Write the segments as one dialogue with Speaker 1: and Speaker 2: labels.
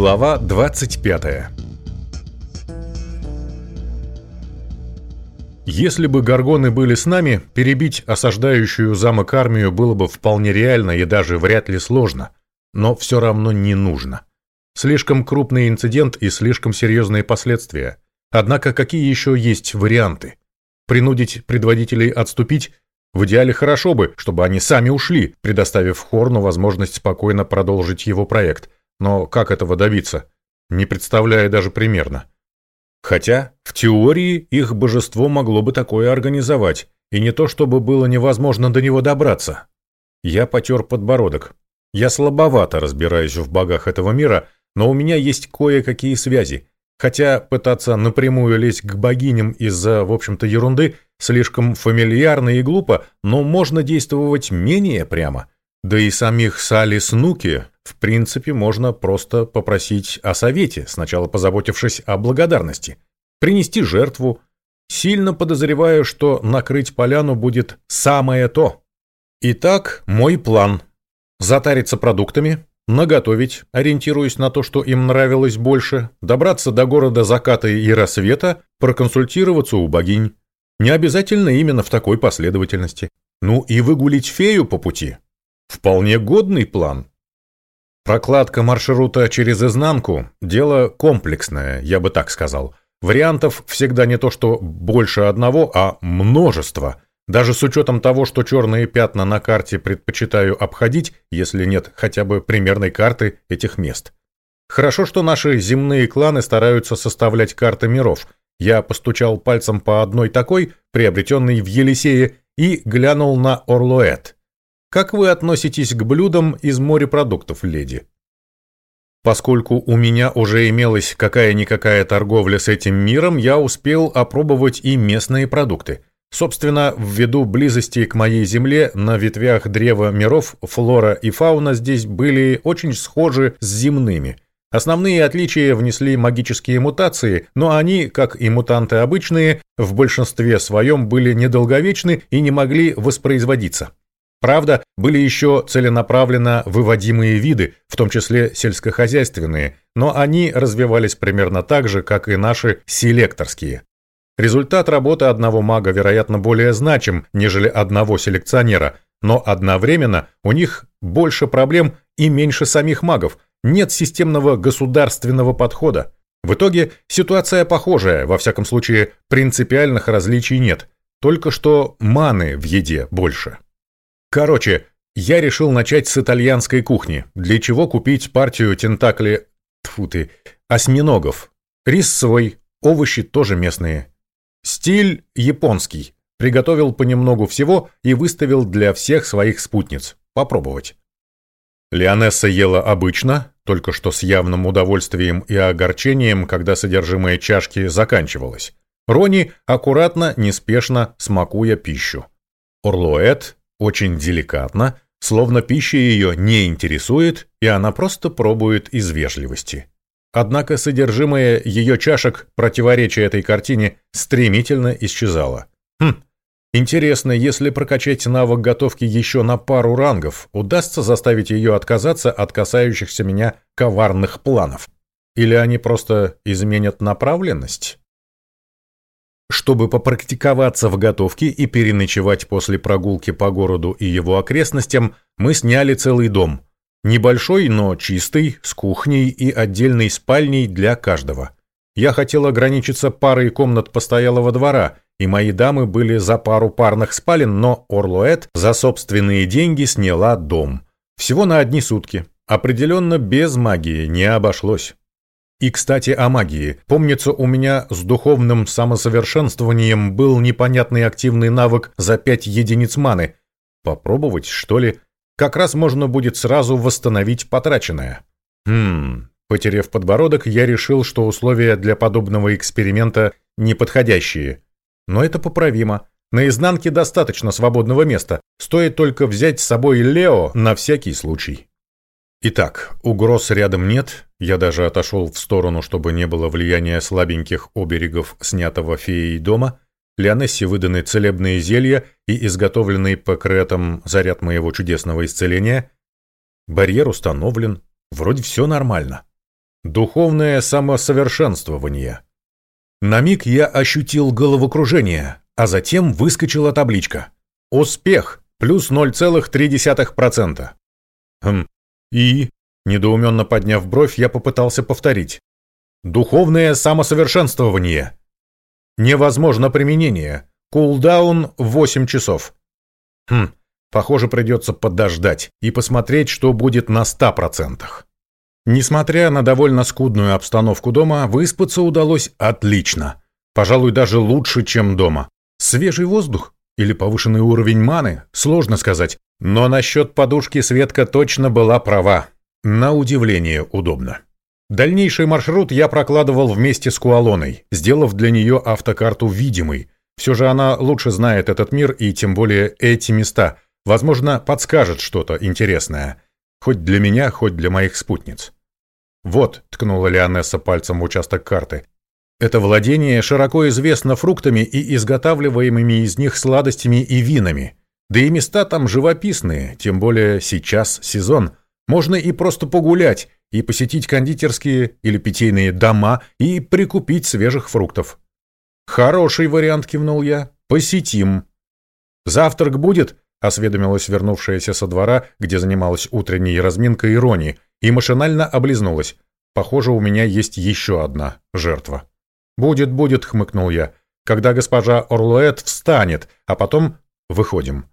Speaker 1: Глава 25 Если бы горгоны были с нами, перебить осаждающую замок армию было бы вполне реально и даже вряд ли сложно. Но все равно не нужно. Слишком крупный инцидент и слишком серьезные последствия. Однако какие еще есть варианты? Принудить предводителей отступить? В идеале хорошо бы, чтобы они сами ушли, предоставив Хорну возможность спокойно продолжить его проект. Но как этого добиться? Не представляю даже примерно. Хотя, в теории, их божество могло бы такое организовать, и не то чтобы было невозможно до него добраться. Я потер подбородок. Я слабовато разбираюсь в богах этого мира, но у меня есть кое-какие связи. Хотя пытаться напрямую лезть к богиням из-за, в общем-то, ерунды слишком фамильярно и глупо, но можно действовать менее прямо. Да и самих Сали Снуки в принципе, можно просто попросить о совете, сначала позаботившись о благодарности. Принести жертву. Сильно подозреваю, что накрыть поляну будет самое то. Итак, мой план. Затариться продуктами, наготовить, ориентируясь на то, что им нравилось больше, добраться до города заката и рассвета, проконсультироваться у богинь. Не обязательно именно в такой последовательности. Ну и выгулить фею по пути. Вполне годный план. Прокладка маршрута через изнанку – дело комплексное, я бы так сказал. Вариантов всегда не то что больше одного, а множество. Даже с учетом того, что черные пятна на карте предпочитаю обходить, если нет хотя бы примерной карты этих мест. Хорошо, что наши земные кланы стараются составлять карты миров. Я постучал пальцем по одной такой, приобретенной в Елисее, и глянул на Орлуэт – как вы относитесь к блюдам из морепродуктов, леди? Поскольку у меня уже имелась какая-никакая торговля с этим миром, я успел опробовать и местные продукты. Собственно, ввиду близости к моей земле, на ветвях древа миров флора и фауна здесь были очень схожи с земными. Основные отличия внесли магические мутации, но они, как и мутанты обычные, в большинстве своем были недолговечны и не могли воспроизводиться. Правда, были еще целенаправленно выводимые виды, в том числе сельскохозяйственные, но они развивались примерно так же, как и наши селекторские. Результат работы одного мага, вероятно, более значим, нежели одного селекционера, но одновременно у них больше проблем и меньше самих магов, нет системного государственного подхода. В итоге ситуация похожая, во всяком случае принципиальных различий нет, только что маны в еде больше. Короче, я решил начать с итальянской кухни, для чего купить партию тентакли... Тьфу ты, осьминогов. Рис свой, овощи тоже местные. Стиль японский. Приготовил понемногу всего и выставил для всех своих спутниц. Попробовать. Леонесса ела обычно, только что с явным удовольствием и огорчением, когда содержимое чашки заканчивалось. Рони аккуратно, неспешно смакуя пищу. Орлуэт очень деликатно, словно пища ее не интересует, и она просто пробует из вежливости. Однако содержимое ее чашек, противоречия этой картине, стремительно исчезало. Хм, интересно, если прокачать навык готовки еще на пару рангов, удастся заставить ее отказаться от касающихся меня коварных планов? Или они просто изменят направленность? Чтобы попрактиковаться в готовке и переночевать после прогулки по городу и его окрестностям, мы сняли целый дом. Небольшой, но чистый, с кухней и отдельной спальней для каждого. Я хотел ограничиться парой комнат постоялого двора, и мои дамы были за пару парных спален, но Орлуэт за собственные деньги сняла дом. Всего на одни сутки. Определенно без магии не обошлось. И, кстати, о магии. Помнится, у меня с духовным самосовершенствованием был непонятный активный навык за 5 единиц маны. Попробовать, что ли? Как раз можно будет сразу восстановить потраченное. Хм, потеряв подбородок, я решил, что условия для подобного эксперимента неподходящие. Но это поправимо. На изнанке достаточно свободного места. Стоит только взять с собой Лео на всякий случай. Итак, угроз рядом нет, я даже отошел в сторону, чтобы не было влияния слабеньких оберегов снятого феей дома, Леонессе выданы целебные зелья и изготовленный по кретам заряд моего чудесного исцеления. Барьер установлен, вроде все нормально. Духовное самосовершенствование. На миг я ощутил головокружение, а затем выскочила табличка. Успех плюс 0,3%. Хм, и, недоуменно подняв бровь, я попытался повторить. Духовное самосовершенствование. Невозможно применение. Кулдаун 8 часов. Хм, похоже, придется подождать и посмотреть, что будет на 100%. Несмотря на довольно скудную обстановку дома, выспаться удалось отлично. Пожалуй, даже лучше, чем дома. Свежий воздух или повышенный уровень маны, сложно сказать. Но насчет подушки Светка точно была права. На удивление удобно. Дальнейший маршрут я прокладывал вместе с Куалоной, сделав для нее автокарту видимой. Все же она лучше знает этот мир и тем более эти места. Возможно, подскажет что-то интересное. Хоть для меня, хоть для моих спутниц. «Вот», — ткнула Леонесса пальцем в участок карты. «Это владение широко известно фруктами и изготавливаемыми из них сладостями и винами. Да и места там живописные, тем более сейчас сезон. Можно и просто погулять, и посетить кондитерские или питейные дома, и прикупить свежих фруктов». «Хороший вариант», — кивнул я. «Посетим». «Завтрак будет?» — осведомилась вернувшаяся со двора, где занималась утренней разминкой иронии, и машинально облизнулась. «Похоже, у меня есть еще одна жертва». «Будет, будет», — хмыкнул я, — «когда госпожа Орлуэт встанет, а потом выходим».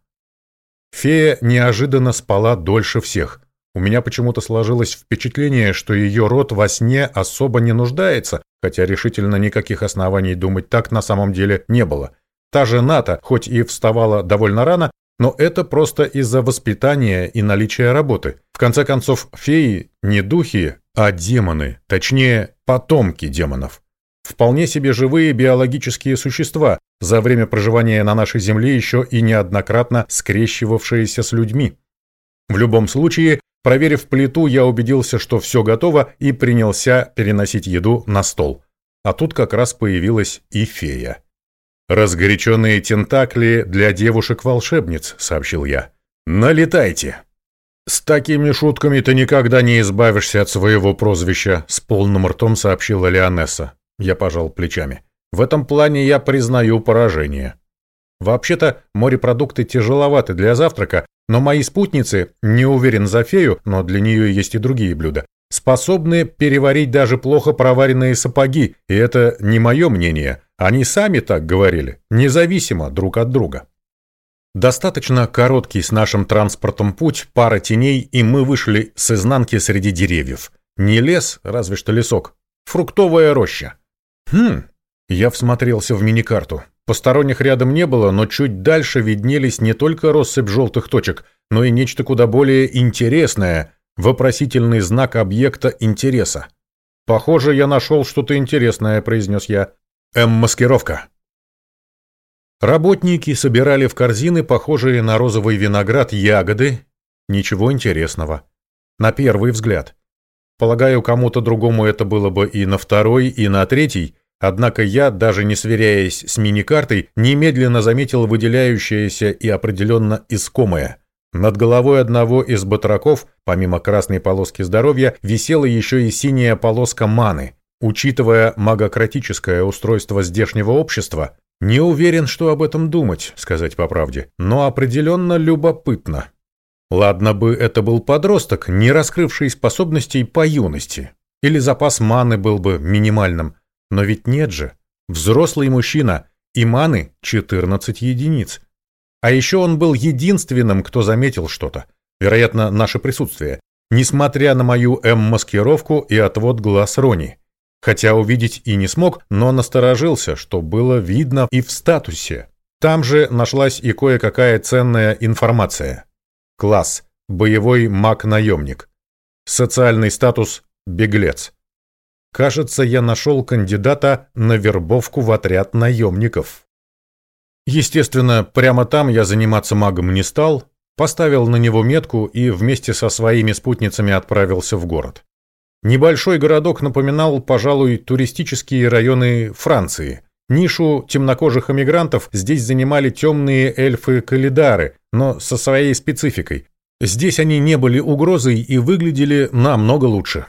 Speaker 1: Фея неожиданно спала дольше всех. У меня почему-то сложилось впечатление, что ее род во сне особо не нуждается, хотя решительно никаких оснований думать так на самом деле не было. Та же Ната, хоть и вставала довольно рано, но это просто из-за воспитания и наличия работы. В конце концов, феи не духи, а демоны, точнее, потомки демонов. Вполне себе живые биологические существа, за время проживания на нашей Земле еще и неоднократно скрещивавшиеся с людьми. В любом случае, проверив плиту, я убедился, что все готово и принялся переносить еду на стол. А тут как раз появилась и фея. «Разгоряченные тентакли для девушек-волшебниц», — сообщил я. «Налетайте!» «С такими шутками ты никогда не избавишься от своего прозвища», — с полным ртом сообщила Леонесса. Я пожал плечами. «В этом плане я признаю поражение». Вообще-то, морепродукты тяжеловаты для завтрака, но мои спутницы, не уверен за фею, но для нее есть и другие блюда, способны переварить даже плохо проваренные сапоги, и это не мое мнение, они сами так говорили, независимо друг от друга. Достаточно короткий с нашим транспортом путь, пара теней, и мы вышли с изнанки среди деревьев. Не лес, разве что лесок. Фруктовая роща. Хм, я всмотрелся в миникарту. Посторонних рядом не было, но чуть дальше виднелись не только россыпь желтых точек, но и нечто куда более интересное – вопросительный знак объекта интереса. «Похоже, я нашел что-то интересное», – произнес я. М-маскировка. Работники собирали в корзины, похожие на розовый виноград, ягоды. Ничего интересного. На первый взгляд. Полагаю, кому-то другому это было бы и на второй, и на третий, однако я, даже не сверяясь с мини-картой, немедленно заметил выделяющееся и определенно искомое. Над головой одного из батраков, помимо красной полоски здоровья, висела еще и синяя полоска маны. Учитывая магократическое устройство здешнего общества, не уверен, что об этом думать, сказать по правде, но определенно любопытно. Ладно бы это был подросток, не раскрывший способностей по юности, или запас маны был бы минимальным, но ведь нет же. Взрослый мужчина, и маны 14 единиц. А еще он был единственным, кто заметил что-то. Вероятно, наше присутствие. Несмотря на мою М-маскировку и отвод глаз Рони. Хотя увидеть и не смог, но насторожился, что было видно и в статусе. Там же нашлась и кое-какая ценная информация. Класс. Боевой маг-наемник. Социальный статус – беглец. Кажется, я нашел кандидата на вербовку в отряд наемников. Естественно, прямо там я заниматься магом не стал, поставил на него метку и вместе со своими спутницами отправился в город. Небольшой городок напоминал, пожалуй, туристические районы Франции. Нишу темнокожих эмигрантов здесь занимали темные эльфы-калидары, но со своей спецификой. Здесь они не были угрозой и выглядели намного лучше.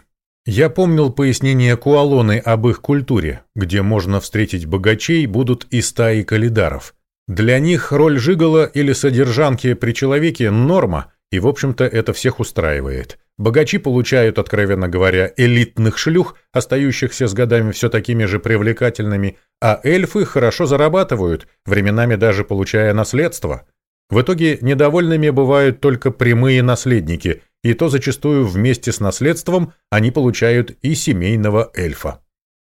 Speaker 1: Я помнил пояснение Куалоны об их культуре, где можно встретить богачей будут и стаи калидаров. Для них роль жигала или содержанки при человеке – норма, и, в общем-то, это всех устраивает. Богачи получают, откровенно говоря, элитных шлюх, остающихся с годами все такими же привлекательными, а эльфы хорошо зарабатывают, временами даже получая наследство. В итоге недовольными бывают только прямые наследники, и то зачастую вместе с наследством они получают и семейного эльфа.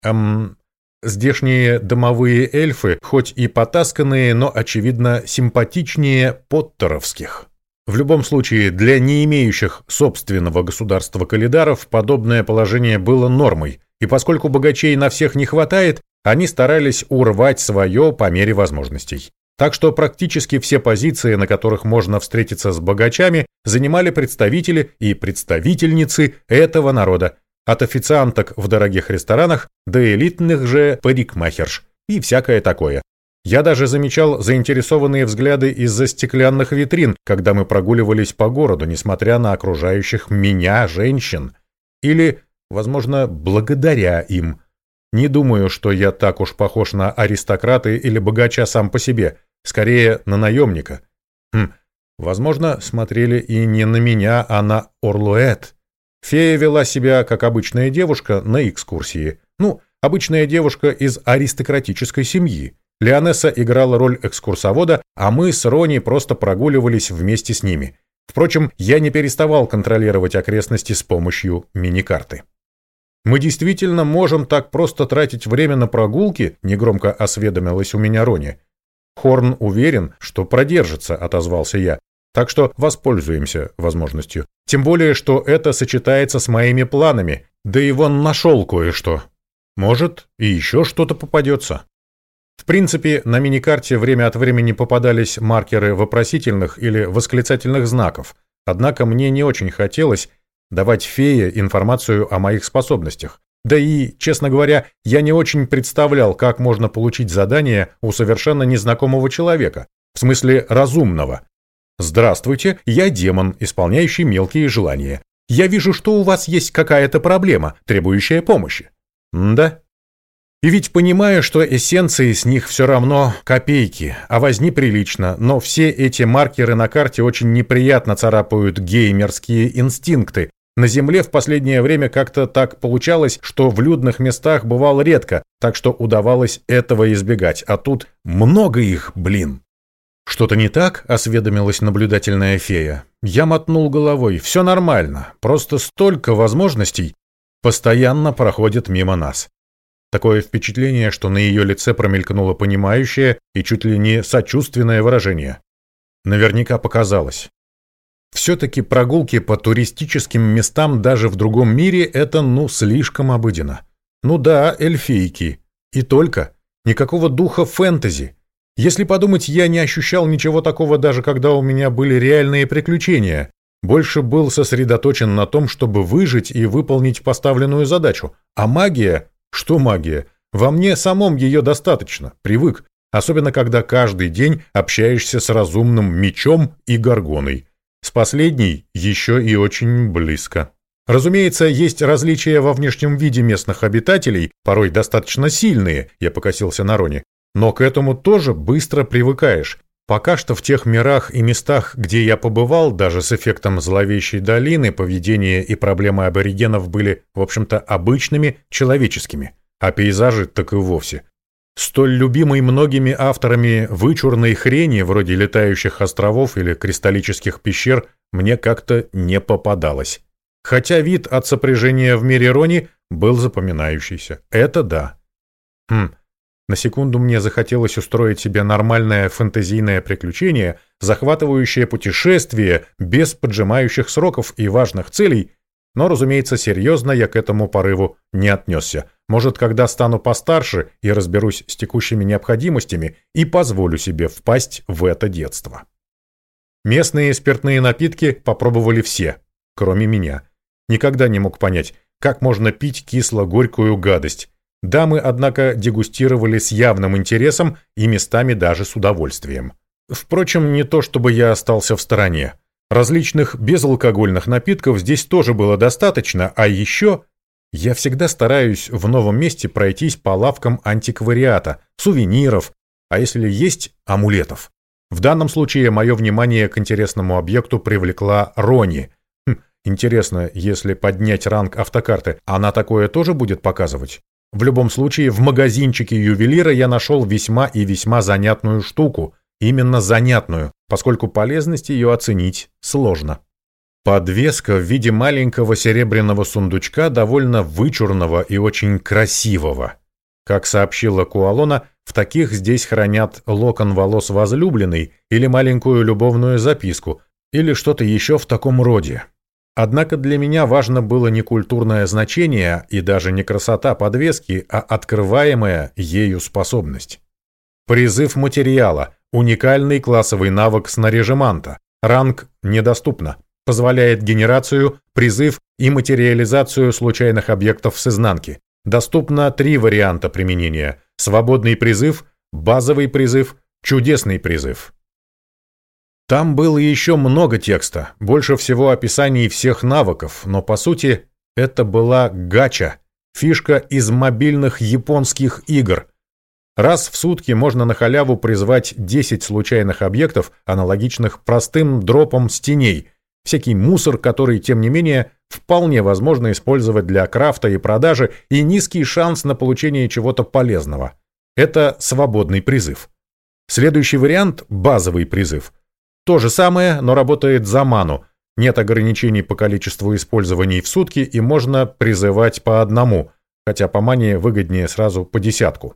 Speaker 1: Эм, здешние домовые эльфы, хоть и потасканные, но, очевидно, симпатичнее поттеровских. В любом случае, для не имеющих собственного государства калидаров подобное положение было нормой, и поскольку богачей на всех не хватает, они старались урвать свое по мере возможностей. Так что практически все позиции, на которых можно встретиться с богачами, занимали представители и представительницы этого народа, от официанток в дорогих ресторанах до элитных же парикмахерш и всякое такое. Я даже замечал заинтересованные взгляды из-за стеклянных витрин, когда мы прогуливались по городу, несмотря на окружающих меня женщин. Или, возможно, благодаря им. Не думаю, что я так уж похож на аристократа или богача сам по себе – Скорее, на наемника. Хм, возможно, смотрели и не на меня, а на Орлуэт. Фея вела себя, как обычная девушка, на экскурсии. Ну, обычная девушка из аристократической семьи. Леонесса играла роль экскурсовода, а мы с Рони просто прогуливались вместе с ними. Впрочем, я не переставал контролировать окрестности с помощью миникарты. «Мы действительно можем так просто тратить время на прогулки?» – негромко осведомилась у меня Рони. Хорн уверен, что продержится, отозвался я. Так что воспользуемся возможностью. Тем более, что это сочетается с моими планами. Да и вон нашел кое-что. Может, и еще что-то попадется. В принципе, на миникарте время от времени попадались маркеры вопросительных или восклицательных знаков. Однако мне не очень хотелось давать фее информацию о моих способностях. Да и, честно говоря, я не очень представлял, как можно получить задание у совершенно незнакомого человека, в смысле разумного. «Здравствуйте, я демон, исполняющий мелкие желания. Я вижу, что у вас есть какая-то проблема, требующая помощи». «Да?» И ведь понимаю, что эссенции с них все равно копейки, а возни прилично, но все эти маркеры на карте очень неприятно царапают геймерские инстинкты, на Земле в последнее время как-то так получалось, что в людных местах бывал редко, так что удавалось этого избегать, а тут много их, блин. «Что-то не так?» – осведомилась наблюдательная фея. Я мотнул головой. «Все нормально. Просто столько возможностей постоянно проходит мимо нас». Такое впечатление, что на ее лице промелькнуло понимающее и чуть ли не сочувственное выражение. Наверняка показалось. Все-таки прогулки по туристическим местам даже в другом мире – это, ну, слишком обыденно. Ну да, эльфийки. И только. Никакого духа фэнтези. Если подумать, я не ощущал ничего такого даже когда у меня были реальные приключения. Больше был сосредоточен на том, чтобы выжить и выполнить поставленную задачу. А магия? Что магия? Во мне самом ее достаточно. Привык. Особенно, когда каждый день общаешься с разумным мечом и горгоной. С последней еще и очень близко. Разумеется, есть различия во внешнем виде местных обитателей, порой достаточно сильные, я покосился на Роне. Но к этому тоже быстро привыкаешь. Пока что в тех мирах и местах, где я побывал, даже с эффектом зловещей долины, поведение и проблемы аборигенов были, в общем-то, обычными, человеческими. А пейзажи так и вовсе. Столь любимой многими авторами вычурной хрени, вроде летающих островов или кристаллических пещер, мне как-то не попадалось. Хотя вид от сопряжения в мире Рони был запоминающийся. Это да. Хм, на секунду мне захотелось устроить себе нормальное фэнтезийное приключение, захватывающее путешествие без поджимающих сроков и важных целей, но, разумеется, серьезно я к этому порыву не отнесся. Может, когда стану постарше и разберусь с текущими необходимостями и позволю себе впасть в это детство. Местные спиртные напитки попробовали все, кроме меня. Никогда не мог понять, как можно пить кисло-горькую гадость. Дамы, однако, дегустировали с явным интересом и местами даже с удовольствием. Впрочем, не то чтобы я остался в стороне. Различных безалкогольных напитков здесь тоже было достаточно, а еще Я всегда стараюсь в новом месте пройтись по лавкам антиквариата, сувениров, а если есть амулетов. В данном случае мое внимание к интересному объекту привлекла Рони. Хм, интересно, если поднять ранг автокарты, она такое тоже будет показывать? В любом случае, в магазинчике ювелира я нашел весьма и весьма занятную штуку. Именно занятную, поскольку полезность ее оценить сложно. Подвеска в виде маленького серебряного сундучка довольно вычурного и очень красивого. Как сообщила Куалона, в таких здесь хранят локон волос возлюбленной или маленькую любовную записку, или что-то еще в таком роде. Однако для меня важно было не культурное значение и даже не красота подвески, а открываемая ею способность. Призыв материала – уникальный классовый навык снаряжеманта. Ранг недоступно. Позволяет генерацию, призыв и материализацию случайных объектов с изнанки. Доступно три варианта применения. Свободный призыв, базовый призыв, чудесный призыв. Там было еще много текста, больше всего описаний всех навыков, но по сути это была гача, фишка из мобильных японских игр. Раз в сутки можно на халяву призвать 10 случайных объектов, аналогичных простым дропам с теней – всякий мусор, который, тем не менее, вполне возможно использовать для крафта и продажи, и низкий шанс на получение чего-то полезного. Это свободный призыв. Следующий вариант – базовый призыв. То же самое, но работает за ману. Нет ограничений по количеству использований в сутки, и можно призывать по одному, хотя по мане выгоднее сразу по десятку.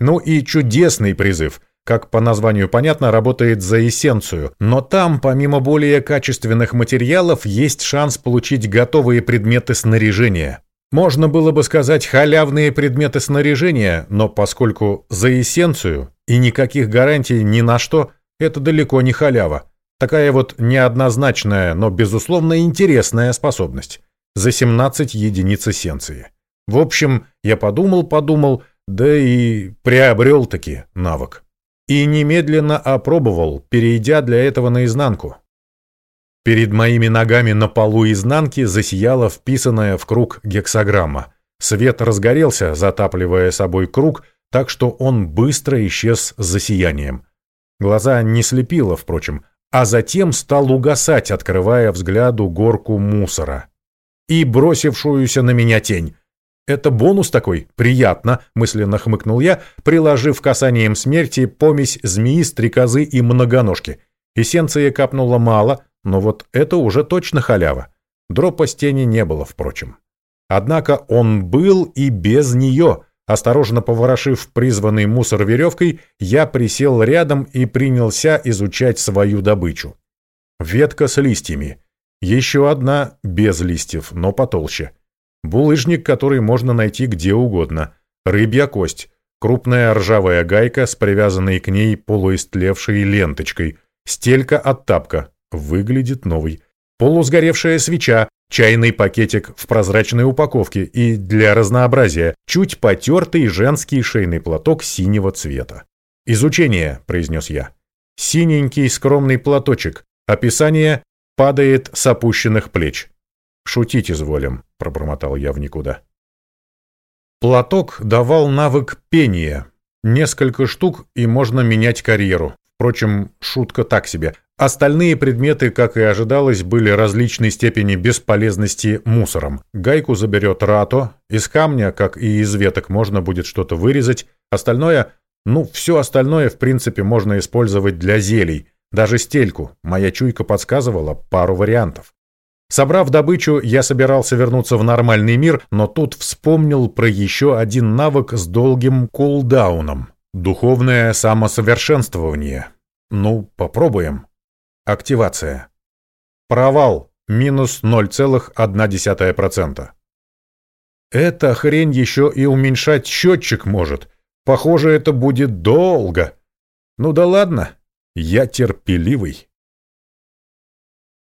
Speaker 1: Ну и чудесный призыв – как по названию понятно, работает за эссенцию, но там, помимо более качественных материалов, есть шанс получить готовые предметы снаряжения. Можно было бы сказать халявные предметы снаряжения, но поскольку за эссенцию и никаких гарантий ни на что, это далеко не халява. Такая вот неоднозначная, но безусловно интересная способность. За 17 единиц эссенции. В общем, я подумал-подумал, да и приобрел-таки навык и немедленно опробовал, перейдя для этого наизнанку. Перед моими ногами на полу изнанки засияла вписанная в круг гексограмма. Свет разгорелся, затапливая собой круг, так что он быстро исчез за сиянием. Глаза не слепило, впрочем, а затем стал угасать, открывая взгляду горку мусора. И бросившуюся на меня тень. «Это бонус такой? Приятно!» — мысленно хмыкнул я, приложив касанием смерти помесь змеи, стрекозы и многоножки. Эссенции капнуло мало, но вот это уже точно халява. Дропа с не было, впрочем. Однако он был и без нее. Осторожно поворошив призванный мусор веревкой, я присел рядом и принялся изучать свою добычу. Ветка с листьями. Еще одна без листьев, но потолще. Булыжник, который можно найти где угодно. Рыбья кость. Крупная ржавая гайка с привязанной к ней полуистлевшей ленточкой. Стелька от тапка. Выглядит новый. Полусгоревшая свеча, чайный пакетик в прозрачной упаковке и, для разнообразия, чуть потертый женский шейный платок синего цвета. «Изучение», — произнес я. «Синенький скромный платочек. Описание падает с опущенных плеч. «Шутить изволим», — пробормотал я в никуда. Платок давал навык пения. Несколько штук, и можно менять карьеру. Впрочем, шутка так себе. Остальные предметы, как и ожидалось, были различной степени бесполезности мусором. Гайку заберет Рато, из камня, как и из веток, можно будет что-то вырезать. Остальное, ну, все остальное, в принципе, можно использовать для зелий. Даже стельку, моя чуйка подсказывала пару вариантов. Собрав добычу, я собирался вернуться в нормальный мир, но тут вспомнил про еще один навык с долгим кулдауном. Духовное самосовершенствование. Ну, попробуем. Активация. Провал. Минус 0,1%. Эта хрень еще и уменьшать счетчик может. Похоже, это будет долго. Ну да ладно, я терпеливый.